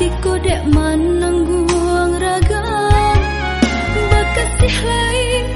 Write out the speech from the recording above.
hatiku dek menanggung raga. Bekasih lain